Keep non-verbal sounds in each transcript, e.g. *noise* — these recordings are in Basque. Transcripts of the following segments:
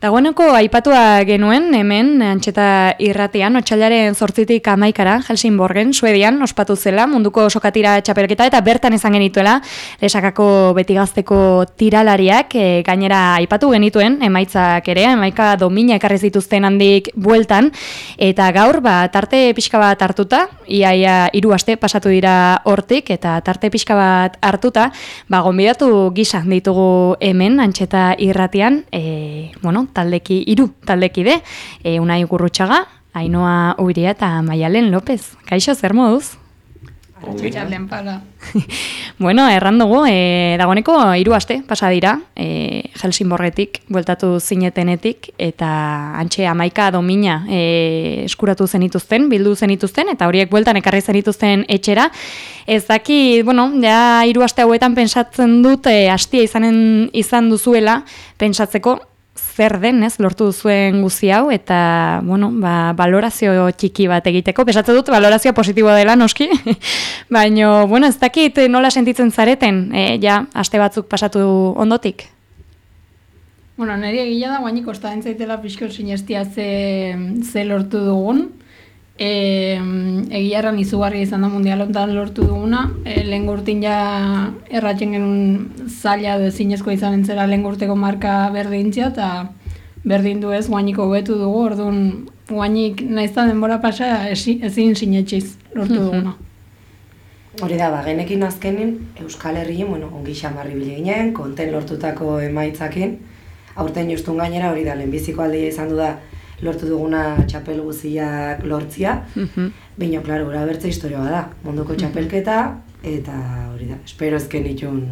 Dagoeneko aipatua genuen hemen antxeta irratean, otxailaren zortzitik amaikara, Helsin Borgen, Suedian, ospatu zela, munduko sokatira txapelketa eta bertan izan genituela, lesakako betigazteko tiralariak, e, gainera aipatu genituen, emaitzak ere, emaika domina ekarri zituzten handik bueltan, eta gaur, ba, tarte pixka bat hartuta, iaia hiru aste pasatu dira hortik, eta tarte pixka bat hartuta, ba, gonbidatu gisa ditugu hemen, antxeta irratean, e, bueno, taldeki iru taldeki de, e, unai gurrutxaga, Ainoa Uiria eta Maialen López. Kaixo, zer moduz? Txalen pala. *laughs* bueno, erran dugu, e, dagoneko hiru aste pasa dira, e, Helsingborgetik, bueltatu zinetenetik, eta antxe amaika domina e, eskuratu zenituzten, bildu zenituzten, eta horiek bueltan ekarri zenituzten etxera. Ez daki, bueno, ja hiru aste hauetan pensatzen dut, e, astia izanen izan duzuela, pentsatzeko, zer den, ez, lortu duzuen guzi hau, eta, bueno, ba, valorazio txiki bat egiteko, pesatze dut, valorazio positiboa dela, noski, *laughs* baina, bueno, ez dakit nola sentitzen zareten, e, ja, aste batzuk pasatu ondotik? Bueno, nire egila da, guainik osta entzaitela pixko sinestia ze, ze lortu dugun, E, egia erran izugarri izan da mundialontan lortu duguna. E, lehen gurtin ja erratzen genuen zaila edo zinezko izan entzera lehen gurteko marka berdintzia eta berdin du ez guainiko betu dugu, orduan guainik naizta denbora pasa ezin sinetxiz lortu duguna. Hori da, ba, genekin azkenin Euskal Herrien, bueno, ongi xamarri bile ginen, konten lortutako emaitzakin, aurten justun gainera hori da, lehenbiziko aldia izan du da, lortu duguna txapel guziak lortzia. Mm Baina, klaro, gura bertze historioa da, munduko txapelketa, eta hori da, espero ezken itun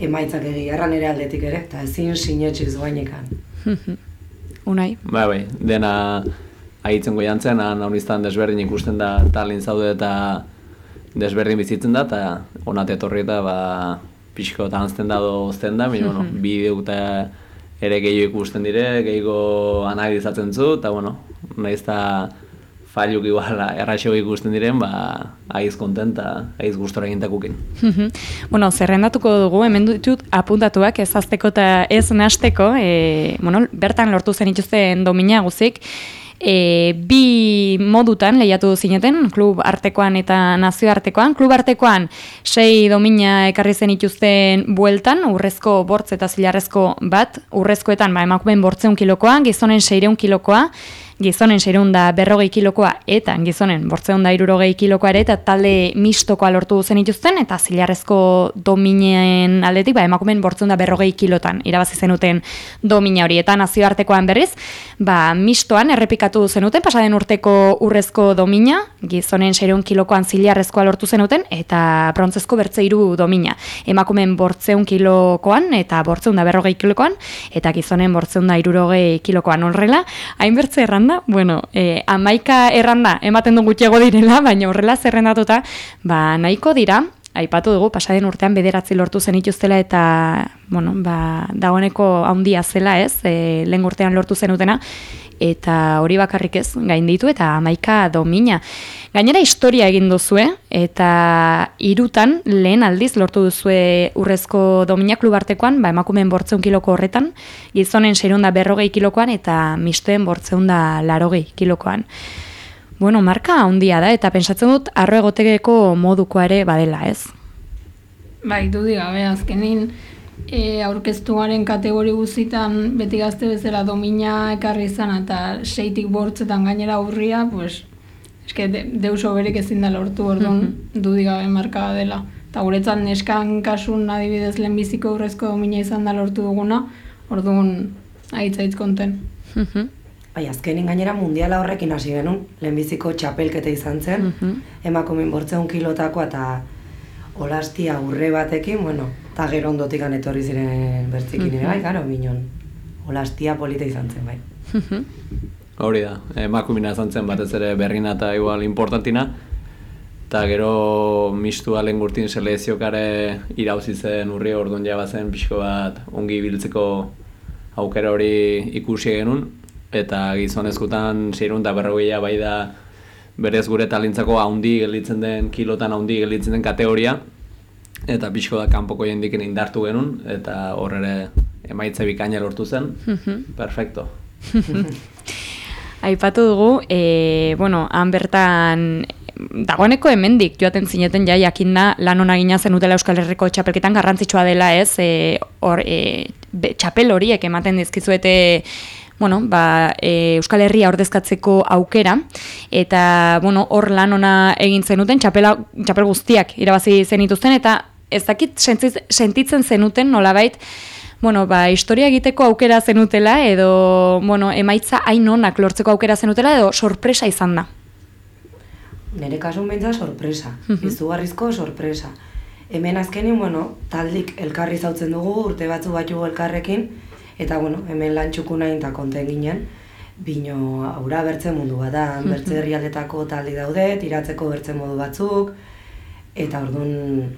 emaitzak egi, arran ere aldetik ere, eta ezin sinetxiz guainekan. Unai? Bai, bai, dena ahitzen goiantzen, nauniztan desberdin ikusten da talin zaude eta desberdin bizitzen da, eta onat etorri eta ba, pixko eta da dozten da, baina, bueno, bideo eta ere gehiago ikusten dire, gehiago analizatzen zu, eta bueno, nahiz eta failuk igual erraxo ikusten diren, ba, aiz kontenta, aiz gustora egintakukin. bueno, zerrendatuko dugu, hemen ditut apuntatuak ez azteko eta ez nasteko, e, bueno, bertan lortu zen ituzten domina guzik, e, bi modutan lehiatu zineten, klub artekoan eta nazio artekoan. Klub artekoan sei domina ekarri zen ituzten bueltan, urrezko bortz eta zilarrezko bat, urrezkoetan ba, emakumen bortzeun kilokoa, gizonen seireun kilokoa, gizonen seirun da berrogei kilokoa eta gizonen bortzeun da irurogei kilokoa ere eta talde mistokoa lortu zen ituzten eta zilarrezko domineen aldetik, ba, emakumen bortzeun da berrogei kilotan irabazi zenuten domina hori eta nazioartekoan berriz, ba, mistoan errepikatu zenuten, pasaden urteko urrezko domina, gizonen seirun kilokoan zilarrezkoa lortu zenuten eta brontzezko bertzeiru domina. Emakumen bortzeun kilokoan eta bortzeun da berrogei kilokoan eta gizonen bortzeun da irurogei kilokoan horrela, hainbertze erranda bueno, e, amaika erranda ematen du gutxiago direla, baina horrela zerrendatuta, ba, nahiko dira, aipatu dugu, pasaden urtean bederatzi lortu zen ituztela eta, bueno, ba, dagoeneko handia zela ez, e, lehen urtean lortu zenutena, eta hori bakarrik ez gainditu eta amaika domina. Gainera historia egin duzue eta irutan lehen aldiz lortu duzue urrezko domina klubartekoan, ba, emakumeen bortzeun kiloko horretan, gizonen seirunda berrogei kilokoan eta misteen bortzeun da larogei kilokoan. Bueno, marka handia da eta pensatzen dut arro egotegeko moduko ere badela ez. Bai, dudik gabe azkenin, e, aurkeztuaren kategori guzitan beti gazte bezala domina ekarri izan eta seitik bortzetan gainera aurria, pues, eske de, deuso berik ezin da lortu orduan mm -hmm. dudigabe marka dela. Eta guretzat neskan kasun adibidez lehenbiziko aurrezko domina izan da lortu duguna, orduan aitzaitz konten. Mm Bai, azkenin gainera mundiala horrekin hasi genuen, lehenbiziko txapelketa izan zen, mm -hmm. emakumin bortzeun kilotakoa eta olastia urre batekin, bueno, eta gero ondotik etorri ziren bertzikin ere, bai, gara, minon, olastia polita izan zen, bai. Hori da, emakumina izan zen batez ere berrina eta igual importantina, eta gero mistua lehen gurtin seleziokare irauzi zen urri orduan jaba zen pixko bat ongi biltzeko aukera hori ikusi genuen, eta gizonezkutan zirun da berrogeia bai da berez gure talintzako haundi gelditzen den, kilotan haundi gelditzen den kategoria, eta pixko da kanpoko jendiken indartu genuen, eta hor ere emaitze bikaina lortu zen, perfecto. *laughs* Aipatu dugu, e, bueno, han bertan dagoeneko hemendik joaten zineten ja jakinda lan ona gina zenutela Euskal Herriko txapelketan garrantzitsua dela, ez? E, hor e, be, txapel horiek ematen dizkizuete bueno, ba, e, Euskal Herria ordezkatzeko aukera eta bueno, hor lan ona egin zenuten txapela, txapel guztiak irabazi zenituzten eta ez dakit sentitzen zenuten nolabait bueno, ba, historia egiteko aukera zenutela edo bueno, emaitza hain onak lortzeko aukera zenutela edo sorpresa izan da. Nere kasun behintza sorpresa, izugarrizko sorpresa. Hemen azkenin, bueno, taldik elkarri zautzen dugu, urte batzu batzu elkarrekin, eta bueno, hemen lan nahi eta konten ginen, bino aura bertze mundu bat da, bertze herrialdetako taldi daude, tiratzeko bertze modu batzuk, eta orduan,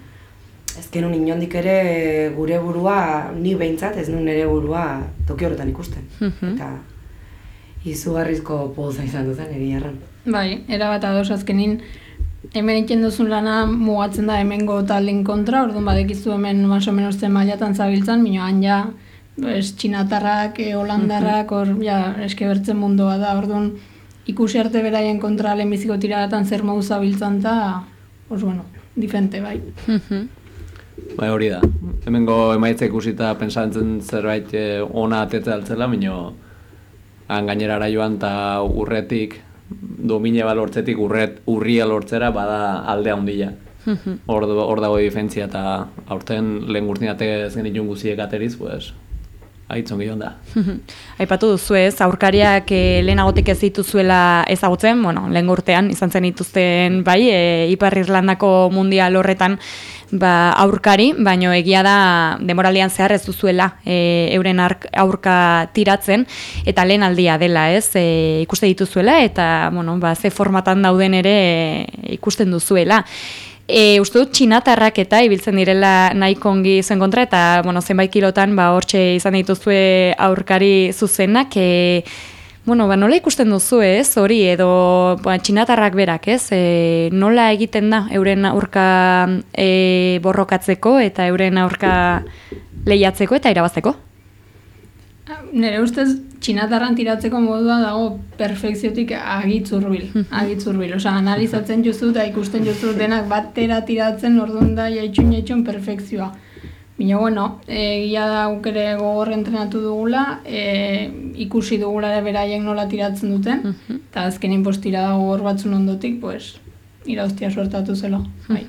ezken un inondik ere gure burua, ni behintzat, ez nun nire burua toki horretan ikusten. Eta izugarrizko poza izan duzen, egia erran. Bai, erabat ados azkenin, hemen egiten duzun lana mugatzen da hemengo taldin kontra, orduan badekizu hemen maso menos zen mailatan zabiltzan, minio han ja, pues, txinatarrak, e, holandarrak, hor, ja, eske bertzen mundua da, orduan ikusi arte beraien kontra lehenbiziko tiradatan zer modu zabiltzan eta, pues, bueno, difente, bai. Bai, hori da. Hemengo emaitza ikusita pensantzen zerbait eh, ona atetze altzela, minio han gainerara joan eta urretik domine balortzetik urret urria lortzera bada alde handia. *laughs* Hor hor dago diferentzia eta aurten lehen gurtinate ez genitun guziek ateriz, pues Aitzon gion da. *laughs* Aipatu duzu ez, aurkariak e, lehenagotik ez dituzuela ezagutzen, bueno, lehen urtean izan zen dituzten bai, e, Ipar Irlandako mundial horretan ba, aurkari, baino egia da demoralian zehar ez duzuela e, euren aurka tiratzen, eta lehen aldia dela ez, e, ikuste dituzuela, eta bueno, ba, ze formatan dauden ere e, ikusten duzuela. E, uste dut txinatarrak eta ibiltzen direla nahi kongi zuen kontra eta bueno, zenbait kilotan ba, hortxe izan dituzue aurkari zuzenak e, bueno, ba, nola ikusten duzu ez hori edo ba, txinatarrak berak ez e, nola egiten da euren aurka e, borrokatzeko eta euren aurka lehiatzeko eta irabazteko? Nere ustez, txinatarran tiratzeko modua dago perfekziotik agitzurbil, agitzurbil. Osa, analizatzen juzu eta ikusten juzu denak batera tiratzen orduan da jaitxun jaitxun perfekzioa. Bina, bueno, egia da ere gogor entrenatu dugula, e, ikusi dugula ere beraiek nola tiratzen duten, eta azken impostira da gogor batzun ondotik, pues, irauztia suertatu zelo. Bai.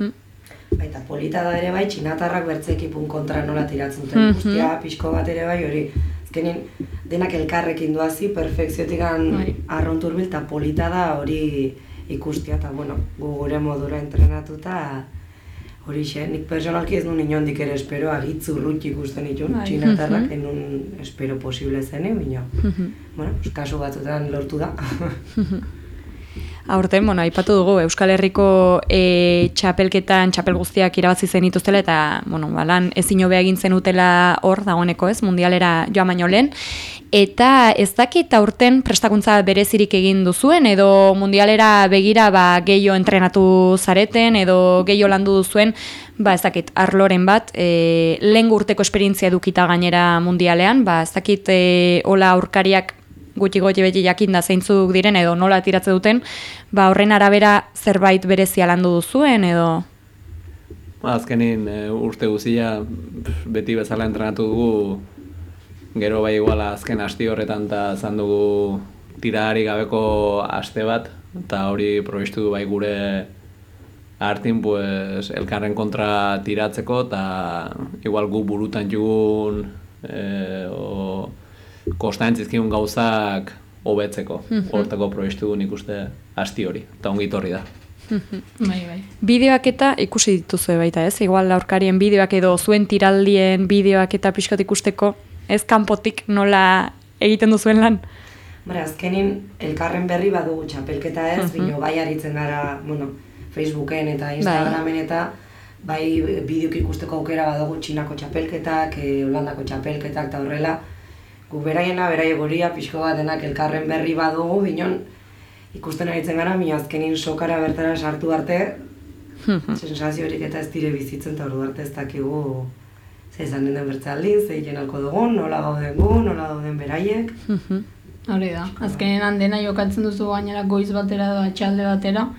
Baita, polita da ere bai, txinatarrak bertzekipun kontra nola tiratzen duten, guztia, pixko bat ere bai, hori, azkenin denak elkarrekin duazi, perfekziotik bai. arronturbil eta polita da hori ikustia, eta bueno, gu gure modura entrenatuta hori xe, nik personalki ez nuen inondik ere espero, agitzu rut ikusten itun, bai. txinatarrak, *laughs* enun espero posible zene, bina, bueno, kasu batzutan lortu da. *laughs* Aurten, bueno, aipatu dugu Euskal Herriko e, txapelketan txapel guztiak irabazi zen ituztela eta, bueno, balan ezin hobea egin zenutela hor dagoeneko, ez? Mundialera joan baino lehen eta ez dakit aurten prestakuntza berezirik egin duzuen edo mundialera begira ba gehiago entrenatu zareten edo gehiago landu duzuen ba ez dakit arloren bat e, lehen urteko esperientzia dukita gainera mundialean ba ez dakit e, hola aurkariak gutxi gotxe beti jakin da zeintzuk diren edo nola tiratze duten, ba horren arabera zerbait berezia landu duzuen edo... Ba, azkenin e, urte guzia beti bezala entrenatu dugu gero bai iguala azken asti horretan eta zan dugu tirari gabeko aste bat eta hori probestu du bai gure hartin pues, elkarren kontra tiratzeko eta igual gu burutan jugun e, kostantzizkiun gauzak hobetzeko. Mhm. Hortako proiektu nik uste asti hori, eta ongi torri da. Mhm. bai, bai. Bideoak eta ikusi dituzu baita ez? Igual aurkarien bideoak edo zuen tiraldien bideoak eta pixkat ikusteko, ez kanpotik nola egiten duzuen lan? Bara, azkenin elkarren berri badugu txapelketa ez, uh bino bai aritzen gara, bueno, Facebooken eta bai. Instagramen eta bai bideok ikusteko aukera badugu txinako txapelketak, eh, Holandako txapelketak eta horrela, gu beraiena, berai goria, pixko bat denak elkarren berri badugu, binon. Ikusten aritzen gara, mi azkenin sokara bertara sartu arte, *laughs* Sensaziorik eta ez dire bizitzen, eta ordu arte ez dakigu ze izan den bertzaldin, ze jenalko dugun, nola gauden gu, nola gauden beraiek. *laughs* Hori da, azkenean dena jokatzen duzu gainera goiz batera edo atxalde batera,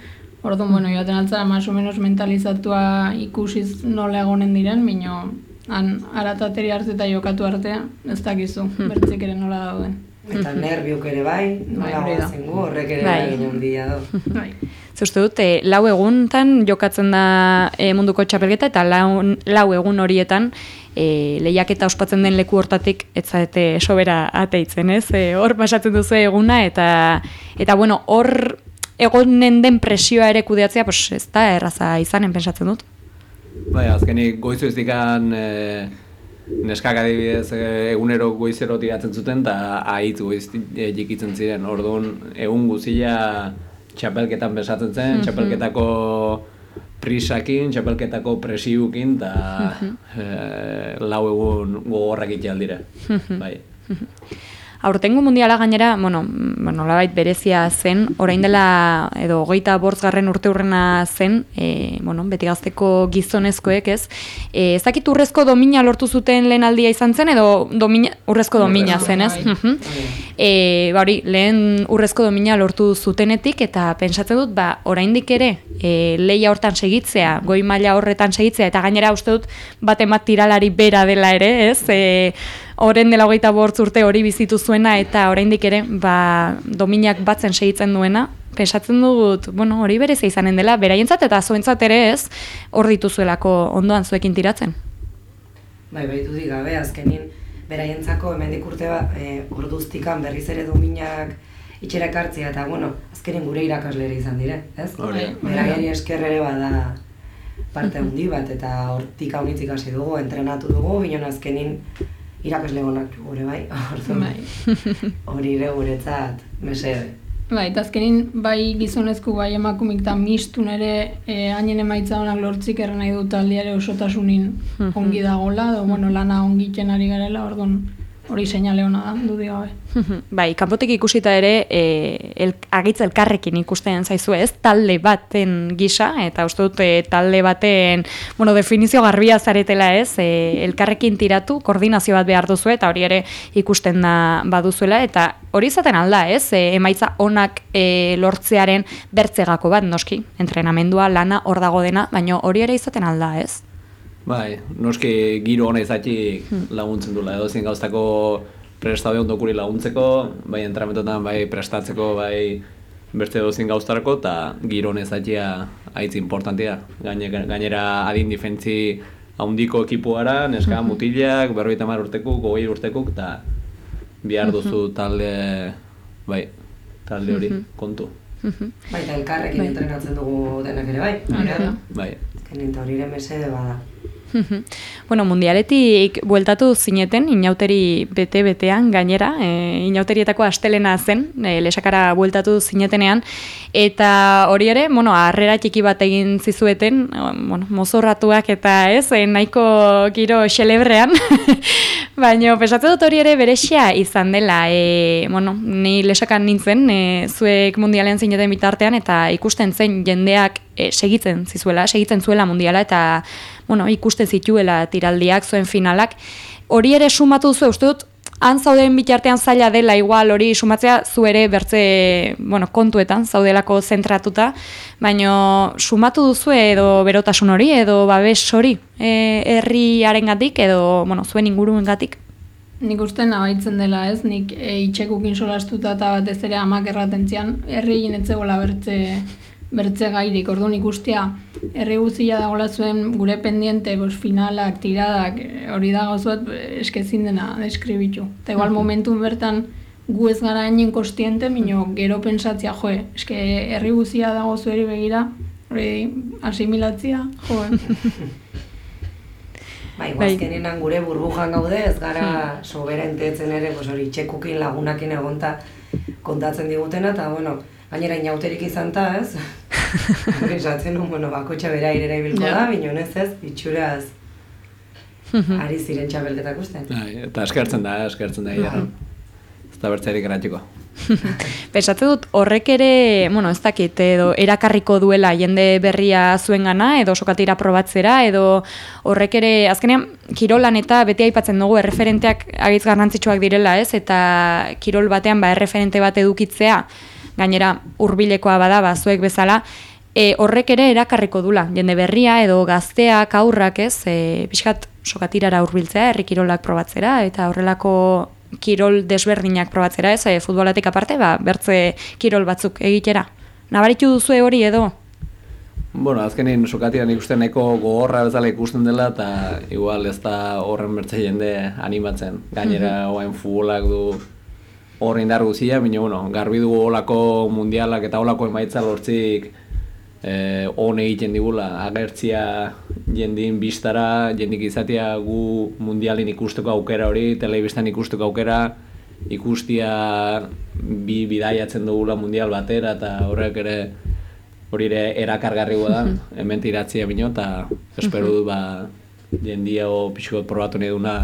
Orduan, bueno, joaten altzara, más o menos mentalizatua ikusiz nola egonen diren, mino, han, aratateri arte eta jokatu arte, ez dakizu, bertzik ere nola dauden. Eta nerviok ere bai, nola hori da. gauden gu, horrek ere Bai. bai. egin dia do. Bai. Ze uste dut, e, lau eguntan jokatzen da e, munduko txapelketa eta lau, lau egun horietan e, lehiaketa ospatzen den leku hortatik ez zaete sobera ateitzen, ez? E, hor pasatzen duzu eguna eta eta bueno, hor egonen den presioa ere kudeatzea, pues ez da erraza izanen pensatzen dut. Bai, azkenik goizu ez dikan e, neskak adibidez e, egunero goizero tiratzen zuten eta ahitz goiz e, jikitzen ziren. Orduan, egun guzia txapelketan besatzen zen, txapelketako prisakin, txapelketako presiukin eta e, lau egun gogorrak itialdire. bai. Aurtengo mundiala gainera, bueno, mm, nolabait berezia zen, orain dela edo hogeita bortzgarren urte hurrena zen, e, bueno, beti gazteko gizonezkoek ez, e, ez dakit urrezko domina lortu zuten lehen aldia izan zen, edo domina, urrezko domina zen ez? bai. E, ba hori, lehen urrezko domina lortu zutenetik eta pentsatzen dut, ba, oraindik ere e, leia hortan segitzea, goi maila horretan segitzea, eta gainera uste dut bat emat tiralari bera dela ere, ez? E, Oren dela hogeita bortz urte hori bizitu zuena eta oraindik ere ba, dominak batzen segitzen duena, pensatzen dut, bueno, hori berezia izanen dela, beraientzat eta zuentzat ere ez, hor dituzuelako ondoan zuekin tiratzen. Bai, bai dudik gabe, azkenin beraientzako hemendik urte bat, e, orduztikan berriz ere dominak itxera ekartzea, eta bueno, azkenin gure irakaslere izan dire, ez? Hori. Bai. Beraieri esker ere bada parte handi bat, eta hortik haunitzik hasi dugu, entrenatu dugu, binon azkenin irakasle onak gure bai, *laughs* orduan Bai. *laughs* hori ere guretzat mesede. Bai, eta azkenin bai gizonezko bai emakumik eta mistun ere eh, hainen emaitza onak lortzik erren nahi dut taldeare osotasunin ongi dagola, edo bueno, lana ongiten ari garela, orduan hori seinale ona da, dudi gabe. *laughs* bai, kanpotik ikusita ere, e, el, agitz elkarrekin ikusten zaizu ez, talde baten gisa, eta uste dut e, talde baten, bueno, definizio garbia zaretela ez, e, elkarrekin tiratu, koordinazio bat behar duzu, eta hori ere ikusten da baduzuela, eta hori izaten alda ez, e, emaitza onak e, lortzearen bertzegako bat, noski, entrenamendua, lana, hor dago dena, baina hori ere izaten alda ez. Bai, noski giro hona izatik laguntzen duela, edo zin gauztako prestaude ondokuri laguntzeko, bai entrametotan, bai prestatzeko, bai beste edo zin gauztarako, eta giro hona izatia haitz importantia. Gaine, gainera adin difentzi haundiko ekipuara, neska mutilak, berroita mar urtekuk, gogei urtekuk, eta bihar duzu talde, bai, talde hori kontu. Bai, eta elkarrekin entrenatzen dugu denak ere bai. Da. Bai, Azkenin eta hori ere mesede bada. Bueno, mundialetik bueltatu zineten, inauteri bete-betean gainera, e, inauterietako astelena zen, e, lesakara bueltatu zinetenean, eta hori ere, bueno, harrera txiki bat egin zizueten, bueno, mozorratuak eta ez, e, nahiko giro xelebrean, *laughs* baina pesatzen dut hori ere beresia izan dela, e, bueno, ni lesakan nintzen, e, zuek mundialean zineten bitartean, eta ikusten zen jendeak e, segitzen zizuela, segitzen zuela mundiala, eta bueno, ikusten zituela tiraldiak, zuen finalak. Hori ere sumatu duzu, uste dut, han zauden bitartean zaila dela igual hori sumatzea zu ere bertze bueno, kontuetan zaudelako zentratuta, baina sumatu duzu edo berotasun hori edo babes hori e, herriarengatik edo bueno, zuen inguruengatik. Nik uste nabaitzen dela ez, nik e, itxekukin solastuta eta batez ere amak erratentzian, herri egin etzegoela bertze, bertze gairik, orduan ikustea, herri guztia dagoela zuen gure pendiente, bos, finalak, tiradak, e, hori da gauzuet eskezin dena deskribitu. Eta igual momentun bertan gu ez gara hainen kostiente, mino gero pensatzea, joe, eske herri guztia dago zueri begira, hori asimilatzia, joe. *laughs* Bai, Bai. guazkenenan gure burbujan gaude, ez gara soberentetzen ere, pues hori txekukin lagunakin egonta kontatzen digutena, eta bueno, gainera inauterik izan ta, ez? *laughs* Pensatzen nun, bueno, bakotxa bera irera ibilko Ja. da, binonez ez, itxuraz *laughs* ari ziren txabelketak usten. bai, eta eskertzen da, eskertzen da, ja. ez da bertzerik eratxiko. *laughs* Pesatze dut horrek ere, bueno, ez dakit, edo erakarriko duela jende berria zuengana edo sokatira probatzera, edo horrek ere, azkenean, kirolan eta beti aipatzen dugu erreferenteak agitz garrantzitsuak direla, ez? Eta kirol batean, ba, erreferente bat edukitzea, gainera hurbilekoa bada, ba, zuek bezala, e, horrek ere erakarriko dula, jende berria edo gazteak, aurrak, ez? E, pixkat sokatirara hurbiltzea, herri kirolak probatzera, eta horrelako kirol desberdinak probatzera, ez, e, futbolatik aparte, ba, bertze kirol batzuk egitera. Nabaritu duzu hori edo? Bueno, azkenin sokatiran ikusten nahiko gogorra bezala ikusten dela eta igual ez da horren bertze jende animatzen. Gainera, oain futbolak du horre indar guzia, baina bueno, garbi dugu olako mundialak eta olako emaitza lortzik eh, on egiten digula, agertzia jendin biztara, jendik izatea gu mundialin ikusteko aukera hori, telebistan ikusteko aukera, ikustia bi bidaiatzen dugula mundial batera eta horrek ere hori ere erakargarri da, *laughs* hemen tiratzia bino, eta espero du ba, jendia o pixko probatu nahi duna,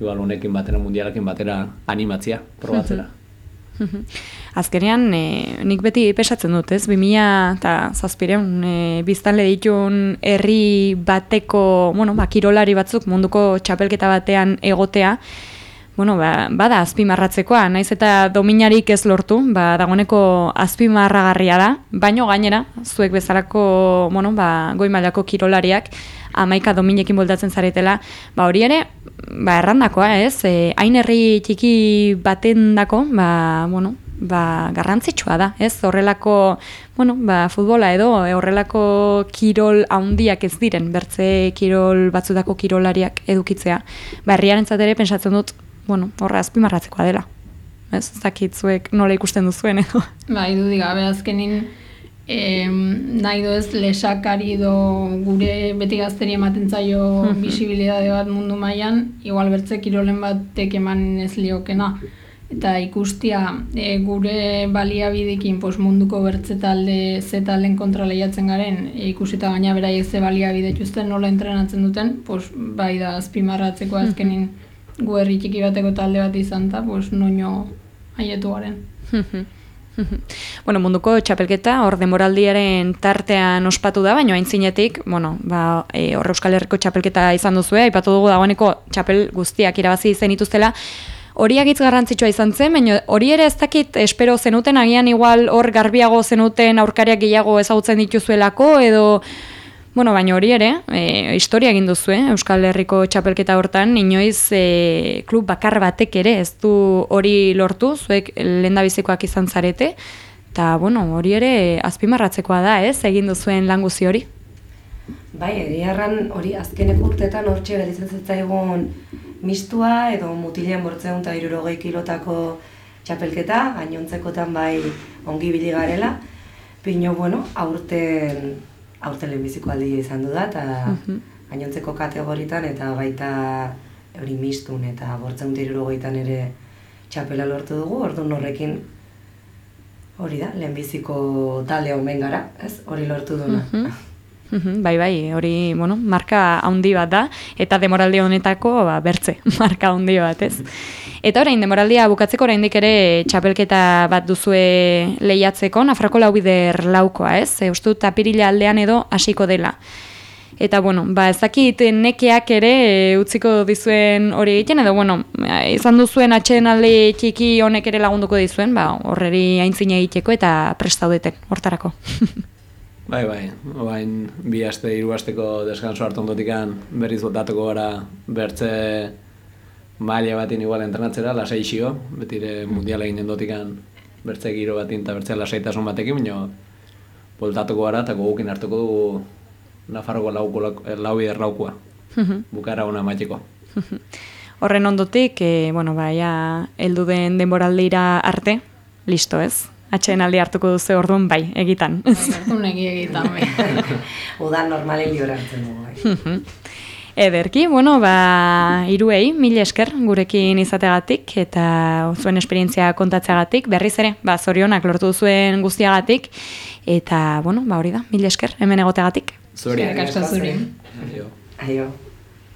igual honekin batera, mundialakin batera animatzia, probatzera. *laughs* Azkenean, e, nik beti pesatzen dut, ez? 2000 eta zazpireun, e, biztanle ditun herri bateko, bueno, ba, kirolari batzuk munduko txapelketa batean egotea, bueno, ba, bada azpimarratzekoa, naiz eta dominarik ez lortu, ba, dagoneko azpimarragarria da, baino gainera, zuek bezalako, bueno, ba, goi mailako kirolariak, amaika dominekin boldatzen zaretela, ba, hori ere, ba, errandakoa, ez, e, hain herri txiki baten dako, ba, bueno, ba, garrantzitsua da, ez? Horrelako, bueno, ba, futbola edo horrelako kirol handiak ez diren, bertze kirol batzutako kirolariak edukitzea. Ba, herriaren ere pensatzen dut, bueno, horre azpimarratzekoa dela. Ez, zakitzuek nola ikusten duzuen edo. Ba, idu diga, azkenin nahi do ez lesakari do gure beti gazteri ematen zaio bisibilidade bat mundu mailan igual bertze kirolen batek eman ez liokena. Eta ikustia e, gure baliabidekin pos munduko bertze talde ze talen kontra lehiatzen garen e, ikusita gaina beraiek ze baliabide dituzten nola entrenatzen duten pos bai da azpimarratzeko azkenin gu herri txiki bateko talde bat izan ta pos noño haietu garen *laughs* Bueno, munduko txapelketa hor demoraldiaren tartean ospatu da, baina aintzinetik, bueno, ba, e, hor Euskal Herriko txapelketa izan duzu, aipatu dugu dagoeneko txapel guztiak irabazi zen ituztela, hori agitz garrantzitsua izan zen, baina hori ere ez dakit espero zenuten, agian igual hor garbiago zenuten aurkariak gehiago ezagutzen dituzuelako, edo, bueno, baina hori ere, e, historia egin duzu, eh? Euskal Herriko txapelketa hortan, inoiz e, klub bakar batek ere ez du hori lortu, zuek lendabizikoak izan zarete, eta, bueno, hori ere azpimarratzekoa da, ez, egin duzuen lan guzi hori. Bai, egiarran hori azkeneko urtetan hortxe geritzen zitzaigun mistua edo mutilean bortzeun eta irurogei kilotako txapelketa, gainontzekotan bai ongi bili garela. Pino, bueno, aurten, aurten lehenbiziko aldia izan du da, eta mhm. gainontzeko kategoritan eta baita hori mistun eta bortzeun eta ere txapela lortu dugu, ordu horrekin hori da, lehenbiziko talde omen gara, ez? Hori lortu duna. Mhm. Bai, bai, hori, bueno, marka handi bat da, eta demoraldi honetako, ba, bertze, *laughs* marka handi bat, ez? Eta orain, demoraldia bukatzeko oraindik ere txapelketa bat duzue lehiatzeko, Nafrako lau bider laukoa, ez? E, Ustu tapirila aldean edo hasiko dela. Eta, bueno, ba, ezakit nekeak ere e, utziko dizuen hori egiten, edo, bueno, izan duzuen atxeden alde txiki honek ere lagunduko dizuen, ba, horreri aintzine egiteko eta prestaudeten, hortarako. *laughs* Bai, bai, bain bi aste, hiru asteko deskanso hartu ondotikan berriz botatuko gara bertze maila batin igual entrenatzera, lasaixio, betire mundiala egin dotikan bertze giro batin eta bertze lasaitasun batekin, baina boltatuko gara eta gogukin hartuko dugu Nafarroko lauko, lau erraukua, bukara ona matiko. Horren ondotik, e, bueno, baia, eldu den denboraldira arte, listo ez? Atxeen aldi hartuko duzu orduan bai, egitan. *laughs* Orduan egi egitan, bai. *laughs* Udan normalen hartzen dugu, bai. Ederki, bueno, ba, iruei, mil esker gurekin izategatik eta zuen esperientzia kontatzeagatik, berriz ere, ba, zorionak lortu zuen guztiagatik, eta, bueno, ba, hori da, mil esker, hemen egoteagatik. Zoriak, zuri. Aio. Aio.